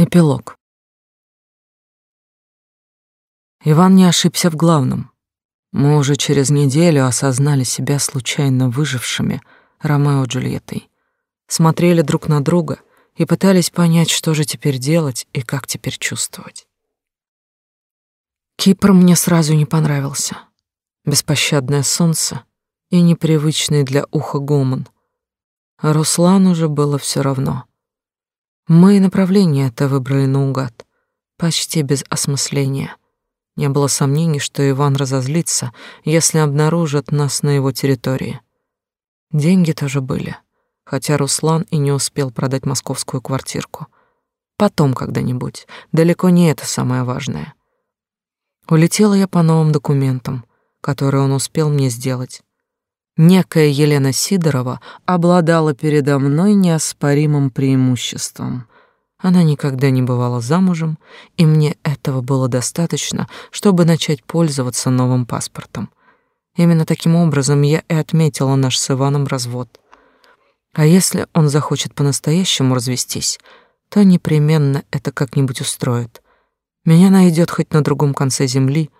Эпилог. Иван не ошибся в главном. Мы уже через неделю осознали себя случайно выжившими Ромео и Джульеттой. Смотрели друг на друга и пытались понять, что же теперь делать и как теперь чувствовать. Кипр мне сразу не понравился. Беспощадное солнце и непривычный для уха гомон. А Руслану же было все равно — мы направление это выбрали наугад, почти без осмысления. Не было сомнений, что Иван разозлится, если обнаружат нас на его территории. Деньги тоже были, хотя Руслан и не успел продать московскую квартирку. Потом когда-нибудь, далеко не это самое важное. Улетела я по новым документам, которые он успел мне сделать. Некая Елена Сидорова обладала передо мной неоспоримым преимуществом. Она никогда не бывала замужем, и мне этого было достаточно, чтобы начать пользоваться новым паспортом. Именно таким образом я и отметила наш с Иваном развод. А если он захочет по-настоящему развестись, то непременно это как-нибудь устроит. Меня найдет хоть на другом конце земли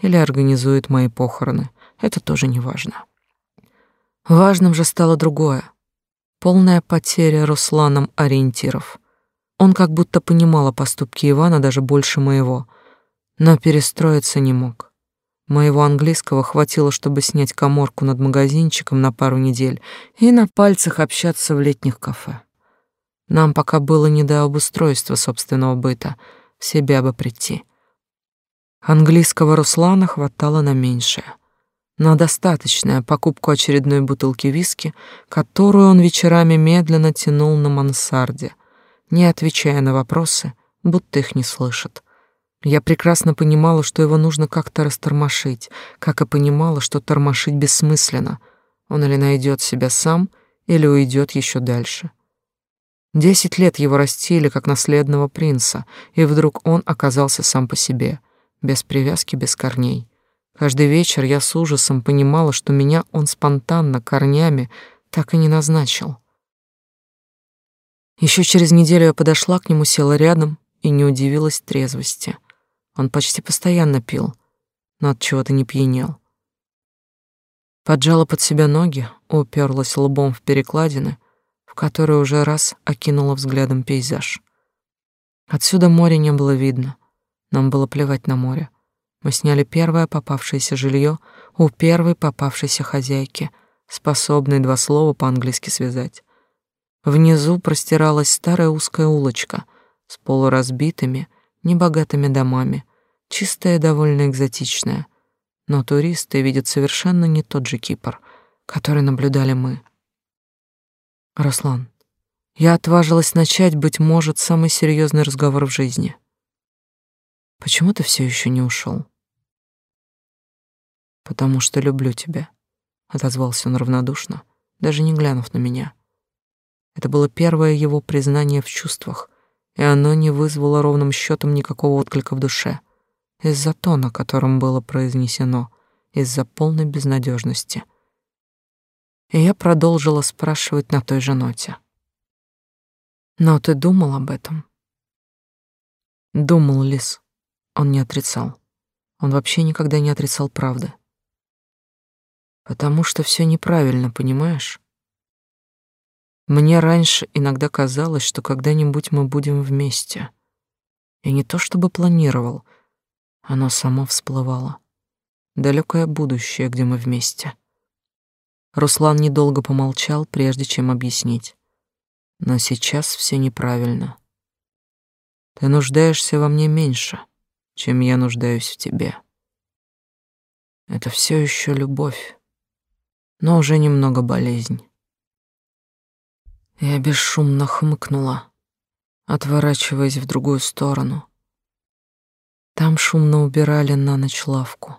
или организует мои похороны. Это тоже не важно. Важным же стало другое. Полная потеря Русланом ориентиров. Он как будто понимал о поступке Ивана даже больше моего, но перестроиться не мог. Моего английского хватило, чтобы снять коморку над магазинчиком на пару недель и на пальцах общаться в летних кафе. Нам пока было не до обустройства собственного быта, в себя бы прийти. Английского Руслана хватало на меньшее — на достаточное покупку очередной бутылки виски, которую он вечерами медленно тянул на мансарде, не отвечая на вопросы, будто их не слышит. Я прекрасно понимала, что его нужно как-то растормошить, как и понимала, что тормошить бессмысленно. Он или найдет себя сам, или уйдет еще дальше. Десять лет его растили как наследного принца, и вдруг он оказался сам по себе, без привязки, без корней. Каждый вечер я с ужасом понимала, что меня он спонтанно, корнями, так и не назначил. Еще через неделю я подошла к нему, села рядом и не удивилась трезвости. Он почти постоянно пил, но от чего-то не пьянел. Поджала под себя ноги, уперлась лбом в перекладины, в которые уже раз окинула взглядом пейзаж. Отсюда море не было видно. Нам было плевать на море. Мы сняли первое попавшееся жилье у первой попавшейся хозяйки, способной два слова по-английски связать. Внизу простиралась старая узкая улочка с полуразбитыми, небогатыми домами, чистая довольно экзотичная. Но туристы видят совершенно не тот же Кипр, который наблюдали мы. Руслан, я отважилась начать, быть может, самый серьезный разговор в жизни. Почему ты все еще не ушел? Потому что люблю тебя, отозвался он равнодушно, даже не глянув на меня. Это было первое его признание в чувствах, и оно не вызвало ровным счетом никакого отклика в душе, из-за тона, которым было произнесено, из-за полной безнадежности. И я продолжила спрашивать на той же ноте. «Но ты думал об этом?» Думал Лис. Он не отрицал. Он вообще никогда не отрицал правды. Потому что все неправильно, понимаешь? Мне раньше иногда казалось, что когда-нибудь мы будем вместе. И не то чтобы планировал, оно само всплывало. Далекое будущее, где мы вместе. Руслан недолго помолчал, прежде чем объяснить. Но сейчас все неправильно. Ты нуждаешься во мне меньше, чем я нуждаюсь в тебе. Это все еще любовь но уже немного болезнь. Я бесшумно хмыкнула, отворачиваясь в другую сторону. Там шумно убирали на ночь лавку.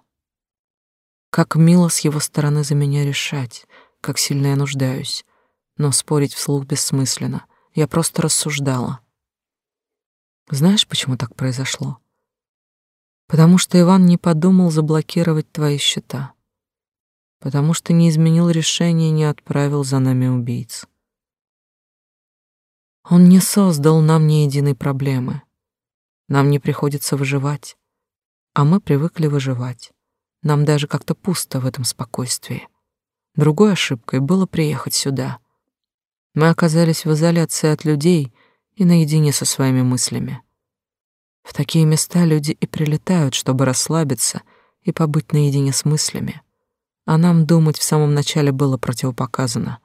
Как мило с его стороны за меня решать, как сильно я нуждаюсь, но спорить вслух бессмысленно. Я просто рассуждала. Знаешь, почему так произошло? Потому что Иван не подумал заблокировать твои счета потому что не изменил решение и не отправил за нами убийц. Он не создал нам ни единой проблемы, Нам не приходится выживать, а мы привыкли выживать. Нам даже как-то пусто в этом спокойствии. Другой ошибкой было приехать сюда. Мы оказались в изоляции от людей и наедине со своими мыслями. В такие места люди и прилетают, чтобы расслабиться и побыть наедине с мыслями. А нам думать в самом начале было противопоказано.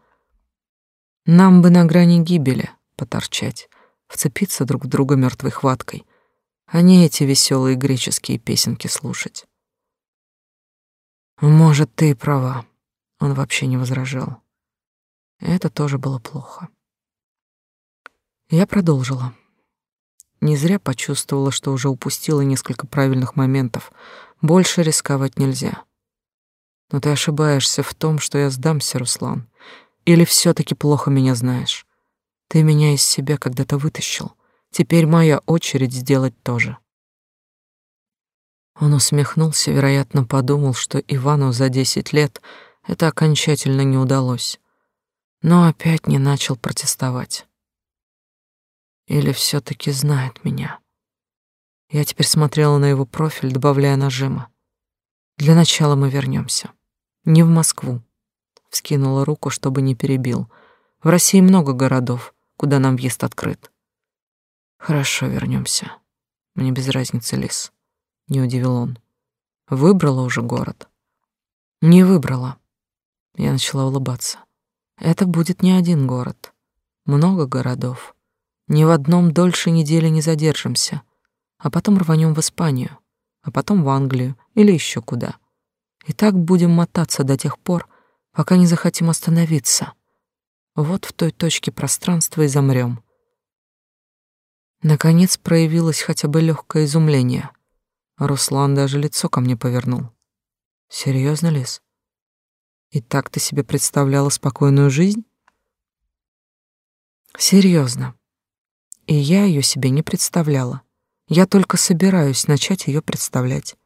Нам бы на грани гибели поторчать, вцепиться друг в друга мертвой хваткой, а не эти веселые греческие песенки слушать. Может, ты и права. Он вообще не возражал. Это тоже было плохо. Я продолжила. Не зря почувствовала, что уже упустила несколько правильных моментов. Больше рисковать нельзя. Но ты ошибаешься в том, что я сдамся, Руслан. Или все таки плохо меня знаешь? Ты меня из себя когда-то вытащил. Теперь моя очередь сделать то же. Он усмехнулся, вероятно, подумал, что Ивану за десять лет это окончательно не удалось. Но опять не начал протестовать. Или все таки знает меня? Я теперь смотрела на его профиль, добавляя нажима. Для начала мы вернемся. Не в Москву. Вскинула руку, чтобы не перебил. В России много городов, куда нам въезд открыт. Хорошо, вернемся. Мне без разницы, Лис. Не удивил он. Выбрала уже город. Не выбрала. Я начала улыбаться. Это будет не один город. Много городов. Ни в одном дольше недели не задержимся, а потом рванем в Испанию, а потом в Англию или еще куда. И так будем мотаться до тех пор, пока не захотим остановиться. Вот в той точке пространства и замрем. Наконец проявилось хотя бы легкое изумление. Руслан даже лицо ко мне повернул. Серьезно, Лис? И так ты себе представляла спокойную жизнь? Серьезно. И я ее себе не представляла. Я только собираюсь начать ее представлять.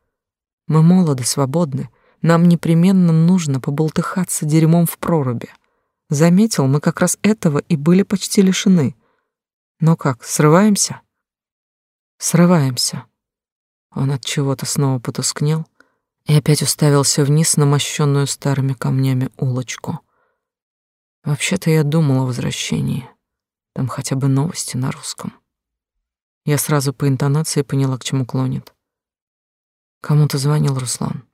Мы молоды, свободны. Нам непременно нужно поболтыхаться дерьмом в проруби. Заметил, мы как раз этого и были почти лишены. Но как, срываемся? Срываемся. Он от чего-то снова потускнел и опять уставился вниз на мощенную старыми камнями улочку. Вообще-то я думал о возвращении. Там хотя бы новости на русском. Я сразу по интонации поняла, к чему клонит. Кому-то звонил Руслан.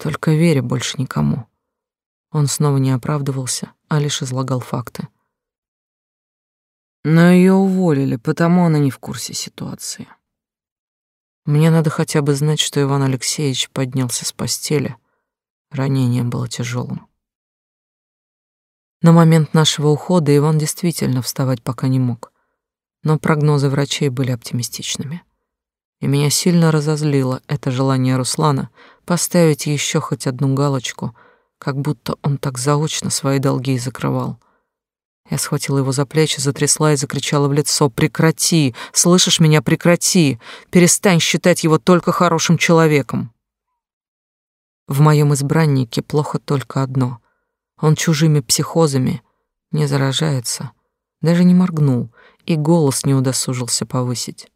Только Вере больше никому. Он снова не оправдывался, а лишь излагал факты. Но ее уволили, потому она не в курсе ситуации. Мне надо хотя бы знать, что Иван Алексеевич поднялся с постели. Ранение было тяжелым. На момент нашего ухода Иван действительно вставать пока не мог, но прогнозы врачей были оптимистичными. И меня сильно разозлило это желание Руслана поставить еще хоть одну галочку, как будто он так заочно свои долги закрывал. Я схватила его за плечи, затрясла и закричала в лицо: "Прекрати! Слышишь меня? Прекрати! Перестань считать его только хорошим человеком!" В моем избраннике плохо только одно: он чужими психозами не заражается, даже не моргнул и голос не удосужился повысить.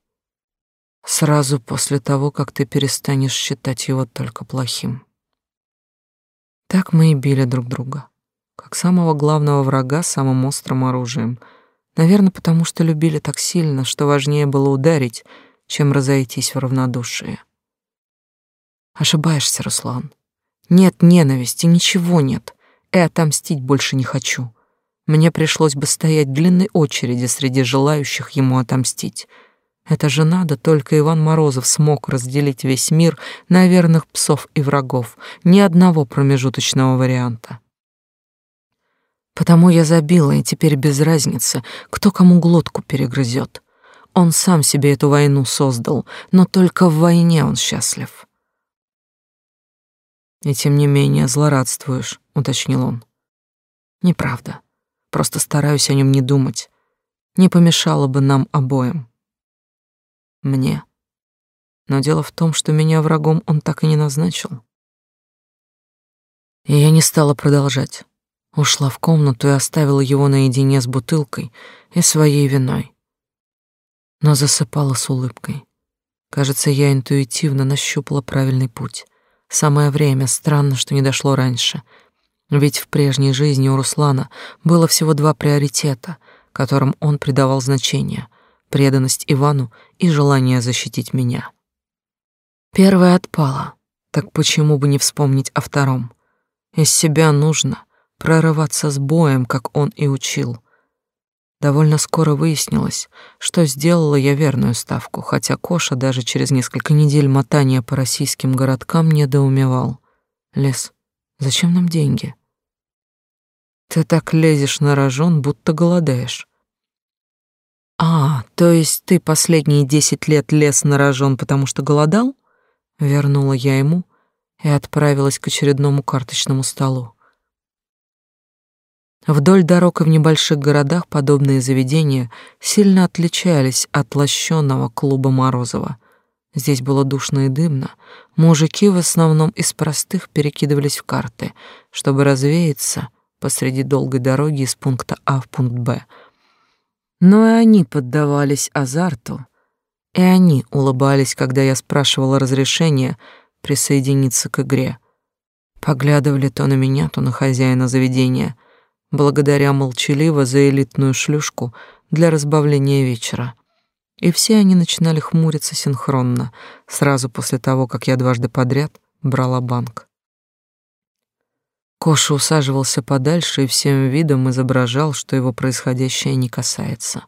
Сразу после того, как ты перестанешь считать его только плохим. Так мы и били друг друга, как самого главного врага самым острым оружием. Наверное, потому что любили так сильно, что важнее было ударить, чем разойтись в равнодушие. Ошибаешься, Руслан. Нет ненависти, ничего нет и отомстить больше не хочу. Мне пришлось бы стоять в длинной очереди среди желающих ему отомстить. Это же надо, только Иван Морозов смог разделить весь мир на верных псов и врагов, ни одного промежуточного варианта. Потому я забила, и теперь без разницы, кто кому глотку перегрызет. Он сам себе эту войну создал, но только в войне он счастлив. И тем не менее злорадствуешь, уточнил он. Неправда. Просто стараюсь о нем не думать. Не помешало бы нам обоим. Мне. Но дело в том, что меня врагом он так и не назначил. И я не стала продолжать. Ушла в комнату и оставила его наедине с бутылкой и своей виной. но засыпала с улыбкой. Кажется, я интуитивно нащупала правильный путь. Самое время, странно, что не дошло раньше. Ведь в прежней жизни у Руслана было всего два приоритета, которым он придавал значение — преданность Ивану и желание защитить меня. Первое отпало, так почему бы не вспомнить о втором? Из себя нужно прорываться с боем, как он и учил. Довольно скоро выяснилось, что сделала я верную ставку, хотя Коша даже через несколько недель мотания по российским городкам недоумевал. «Лес, зачем нам деньги?» «Ты так лезешь на рожон, будто голодаешь». «А, то есть ты последние десять лет лез на рожон, потому что голодал?» Вернула я ему и отправилась к очередному карточному столу. Вдоль дорог и в небольших городах подобные заведения сильно отличались от лощеного клуба Морозова. Здесь было душно и дымно. Мужики в основном из простых перекидывались в карты, чтобы развеяться посреди долгой дороги из пункта А в пункт Б. Но и они поддавались азарту, и они улыбались, когда я спрашивала разрешения присоединиться к игре. Поглядывали то на меня, то на хозяина заведения — благодаря молчаливо за элитную шлюшку для разбавления вечера. И все они начинали хмуриться синхронно, сразу после того, как я дважды подряд брала банк. Коша усаживался подальше и всем видом изображал, что его происходящее не касается.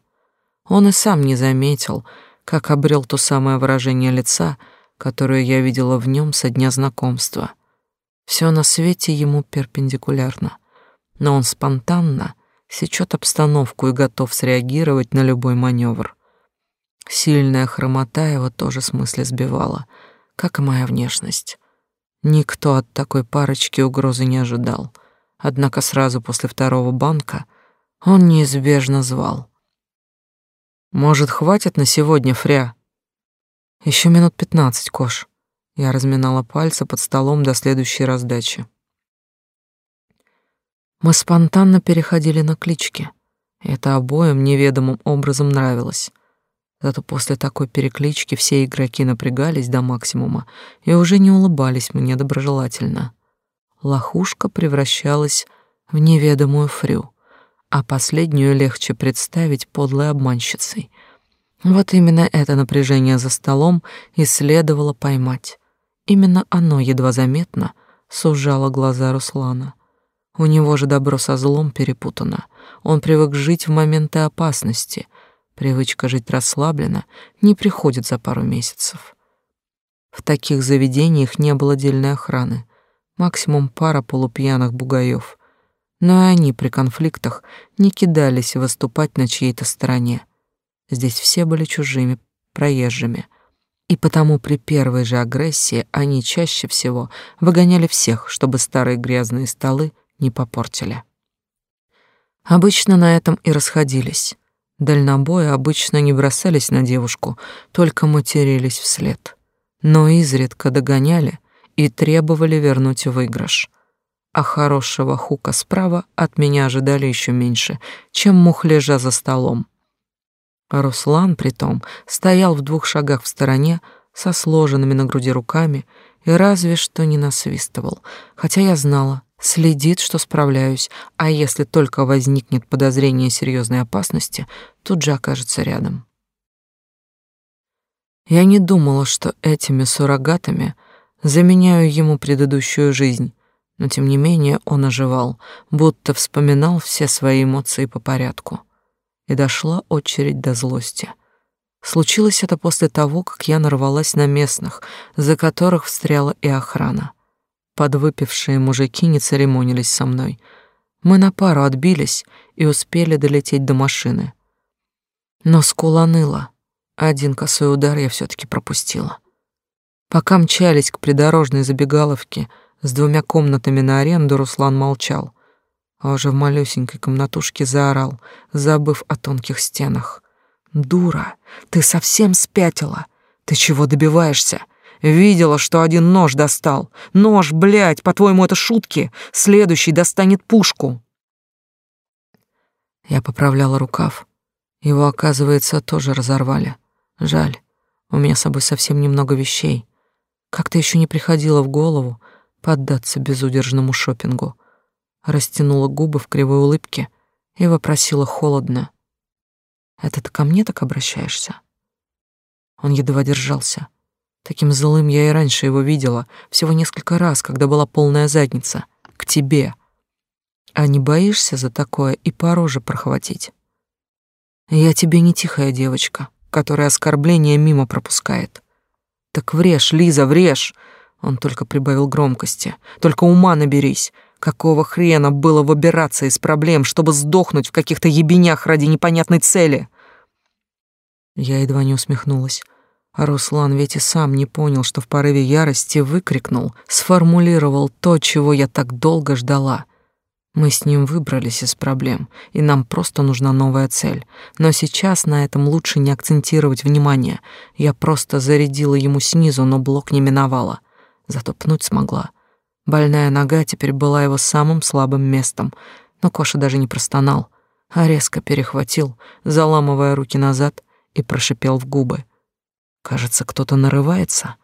Он и сам не заметил, как обрел то самое выражение лица, которое я видела в нем со дня знакомства. Все на свете ему перпендикулярно — но он спонтанно сечет обстановку и готов среагировать на любой маневр. Сильная хромота его тоже смысле сбивала, как и моя внешность. Никто от такой парочки угрозы не ожидал. Однако сразу после второго банка он неизбежно звал. «Может, хватит на сегодня, Фря?» Еще минут пятнадцать, Кош». Я разминала пальцы под столом до следующей раздачи. Мы спонтанно переходили на клички. Это обоим неведомым образом нравилось. Зато после такой переклички все игроки напрягались до максимума и уже не улыбались мне доброжелательно. Лохушка превращалась в неведомую фрю, а последнюю легче представить подлой обманщицей. Вот именно это напряжение за столом и следовало поймать. Именно оно едва заметно сужало глаза Руслана. У него же добро со злом перепутано. Он привык жить в моменты опасности. Привычка жить расслабленно не приходит за пару месяцев. В таких заведениях не было отдельной охраны. Максимум пара полупьяных бугаев. Но и они при конфликтах не кидались выступать на чьей-то стороне. Здесь все были чужими, проезжими. И потому при первой же агрессии они чаще всего выгоняли всех, чтобы старые грязные столы не попортили. Обычно на этом и расходились. Дальнобои обычно не бросались на девушку, только матерились вслед. Но изредка догоняли и требовали вернуть выигрыш. А хорошего хука справа от меня ожидали еще меньше, чем мухлежа за столом. Руслан, притом, стоял в двух шагах в стороне, со сложенными на груди руками, и разве что не насвистывал, хотя я знала, Следит, что справляюсь, а если только возникнет подозрение серьезной опасности, тут же окажется рядом. Я не думала, что этими суррогатами заменяю ему предыдущую жизнь, но тем не менее он оживал, будто вспоминал все свои эмоции по порядку. И дошла очередь до злости. Случилось это после того, как я нарвалась на местных, за которых встряла и охрана. Подвыпившие мужики не церемонились со мной. Мы на пару отбились и успели долететь до машины. Но скула ныла. Один косой удар я все таки пропустила. Пока мчались к придорожной забегаловке с двумя комнатами на аренду, Руслан молчал, а уже в малюсенькой комнатушке заорал, забыв о тонких стенах. «Дура, ты совсем спятила! Ты чего добиваешься? Видела, что один нож достал. Нож, блядь, по-твоему, это шутки? Следующий достанет пушку. Я поправляла рукав. Его, оказывается, тоже разорвали. Жаль, у меня с собой совсем немного вещей. Как-то еще не приходило в голову поддаться безудержному шопингу. Растянула губы в кривой улыбке и вопросила холодно. «Это ты ко мне так обращаешься?» Он едва держался. Таким злым я и раньше его видела, всего несколько раз, когда была полная задница. К тебе. А не боишься за такое и по роже прохватить? Я тебе не тихая девочка, которая оскорбление мимо пропускает. Так врежь, Лиза, врежь. Он только прибавил громкости. Только ума наберись. Какого хрена было выбираться из проблем, чтобы сдохнуть в каких-то ебенях ради непонятной цели? Я едва не усмехнулась. А Руслан ведь и сам не понял, что в порыве ярости выкрикнул, сформулировал то, чего я так долго ждала. Мы с ним выбрались из проблем, и нам просто нужна новая цель. Но сейчас на этом лучше не акцентировать внимание. Я просто зарядила ему снизу, но блок не миновала. Зато пнуть смогла. Больная нога теперь была его самым слабым местом, но Коша даже не простонал, а резко перехватил, заламывая руки назад, и прошипел в губы — Кажется, кто-то нарывается.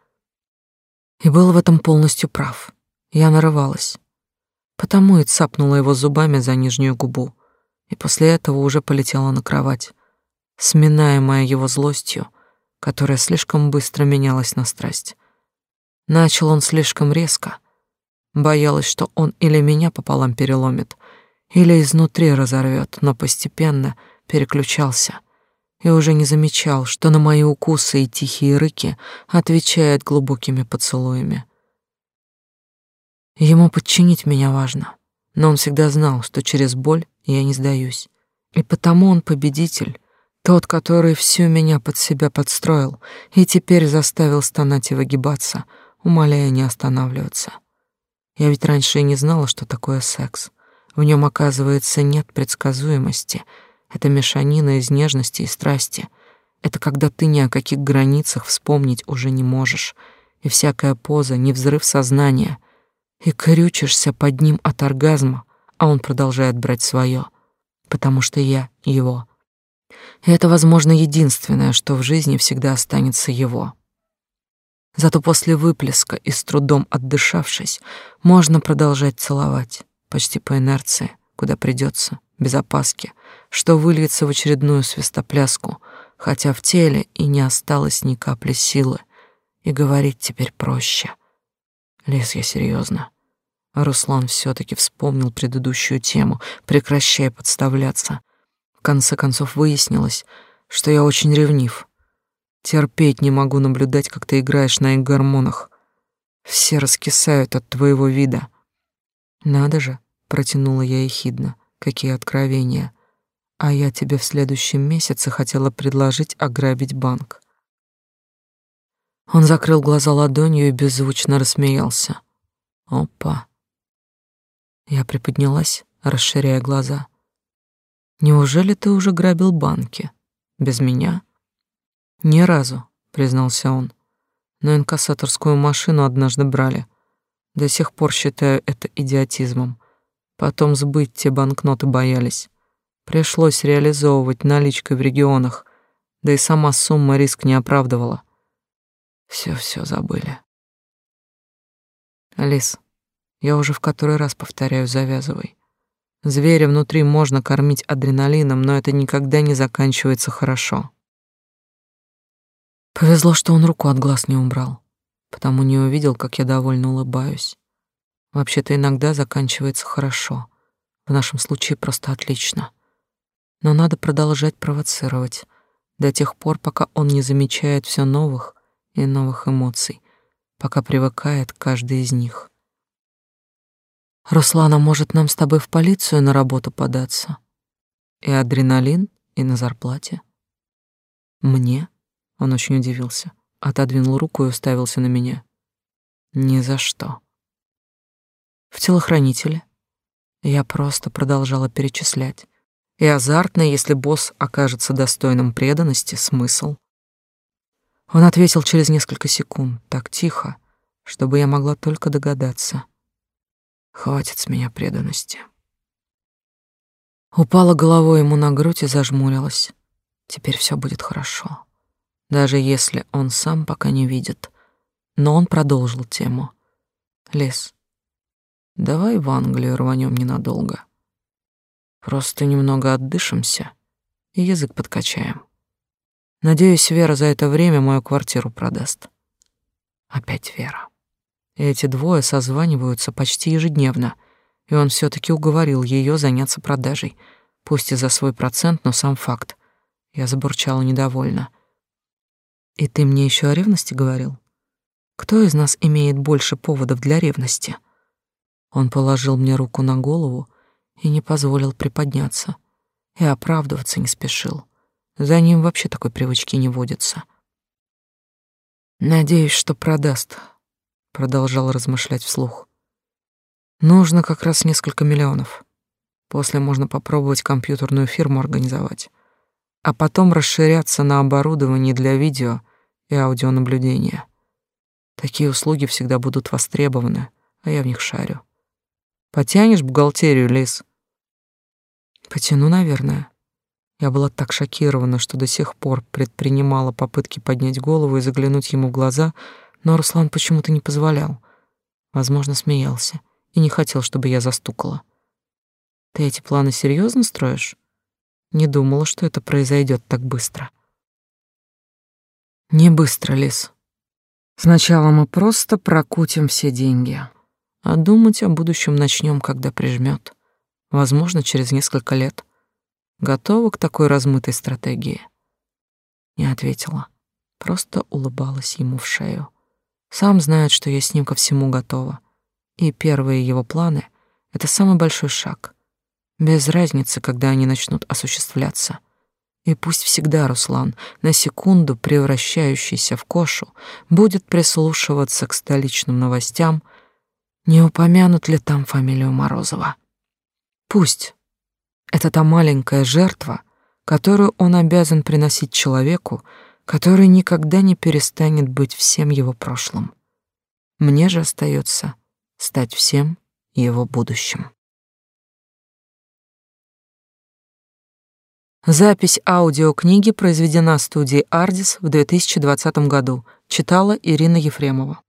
И был в этом полностью прав. Я нарывалась. Потому и цапнула его зубами за нижнюю губу. И после этого уже полетела на кровать, сминаемая его злостью, которая слишком быстро менялась на страсть. Начал он слишком резко. Боялась, что он или меня пополам переломит, или изнутри разорвет, но постепенно переключался — и уже не замечал, что на мои укусы и тихие рыки отвечает глубокими поцелуями. Ему подчинить меня важно, но он всегда знал, что через боль я не сдаюсь. И потому он победитель, тот, который всю меня под себя подстроил и теперь заставил стонать и выгибаться, умоляя не останавливаться. Я ведь раньше и не знала, что такое секс. В нем, оказывается, нет предсказуемости — это мешанина из нежности и страсти. Это когда ты ни о каких границах вспомнить уже не можешь, и всякая поза — не взрыв сознания, и крючишься под ним от оргазма, а он продолжает брать свое, потому что я его. И это, возможно, единственное, что в жизни всегда останется его. Зато после выплеска и с трудом отдышавшись, можно продолжать целовать, почти по инерции, куда придется, без опаски, что выльется в очередную свистопляску, хотя в теле и не осталось ни капли силы, и говорить теперь проще. Лес я серьезно. Руслан все таки вспомнил предыдущую тему, прекращая подставляться. В конце концов выяснилось, что я очень ревнив. Терпеть не могу наблюдать, как ты играешь на их гормонах. Все раскисают от твоего вида. Надо же, протянула я ехидно. Какие откровения. А я тебе в следующем месяце хотела предложить ограбить банк. Он закрыл глаза ладонью и беззвучно рассмеялся. Опа. Я приподнялась, расширяя глаза. Неужели ты уже грабил банки? Без меня? Ни разу, признался он. Но инкассаторскую машину однажды брали. До сих пор считаю это идиотизмом. Потом сбыть те банкноты боялись. Пришлось реализовывать наличкой в регионах, да и сама сумма риск не оправдывала. Все-все забыли. Алис, я уже в который раз повторяю, завязывай. Зверя внутри можно кормить адреналином, но это никогда не заканчивается хорошо. Повезло, что он руку от глаз не убрал, потому не увидел, как я довольно улыбаюсь. Вообще-то иногда заканчивается хорошо. В нашем случае просто отлично но надо продолжать провоцировать до тех пор, пока он не замечает все новых и новых эмоций, пока привыкает к каждой из них. Руслана, может, нам с тобой в полицию на работу податься? И адреналин, и на зарплате. Мне? Он очень удивился, отодвинул руку и уставился на меня. Ни за что. В телохранителе я просто продолжала перечислять и азартно, если босс окажется достойным преданности, смысл. Он ответил через несколько секунд, так тихо, чтобы я могла только догадаться. Хватит с меня преданности. Упала головой ему на грудь и зажмурилась. Теперь все будет хорошо. даже если он сам пока не видит. Но он продолжил тему. Лес, давай в Англию рванем ненадолго. Просто немного отдышимся и язык подкачаем. Надеюсь, Вера за это время мою квартиру продаст. Опять Вера. Эти двое созваниваются почти ежедневно, и он все таки уговорил ее заняться продажей, пусть и за свой процент, но сам факт. Я забурчала недовольно. И ты мне еще о ревности говорил? Кто из нас имеет больше поводов для ревности? Он положил мне руку на голову и не позволил приподняться, и оправдываться не спешил. За ним вообще такой привычки не водится. Надеюсь, что продаст, продолжал размышлять вслух. Нужно как раз несколько миллионов. После можно попробовать компьютерную фирму организовать, а потом расширяться на оборудование для видео и аудионаблюдения. Такие услуги всегда будут востребованы, а я в них шарю. Потянешь бухгалтерию, Лис? Потяну, наверное. Я была так шокирована, что до сих пор предпринимала попытки поднять голову и заглянуть ему в глаза, но Руслан почему-то не позволял. Возможно, смеялся и не хотел, чтобы я застукала. Ты эти планы серьезно строишь? Не думала, что это произойдет так быстро. Не быстро, Лис. Сначала мы просто прокутим все деньги, а думать о будущем начнем, когда прижмет. Возможно, через несколько лет. Готова к такой размытой стратегии? Не ответила, просто улыбалась ему в шею. Сам знает, что я с ним ко всему готова. И первые его планы — это самый большой шаг. Без разницы, когда они начнут осуществляться. И пусть всегда Руслан, на секунду превращающийся в кошу, будет прислушиваться к столичным новостям, не упомянут ли там фамилию Морозова. Пусть это та маленькая жертва, которую он обязан приносить человеку, который никогда не перестанет быть всем его прошлым. Мне же остается стать всем его будущим. Запись аудиокниги произведена студией «Ардис» в 2020 году. Читала Ирина Ефремова.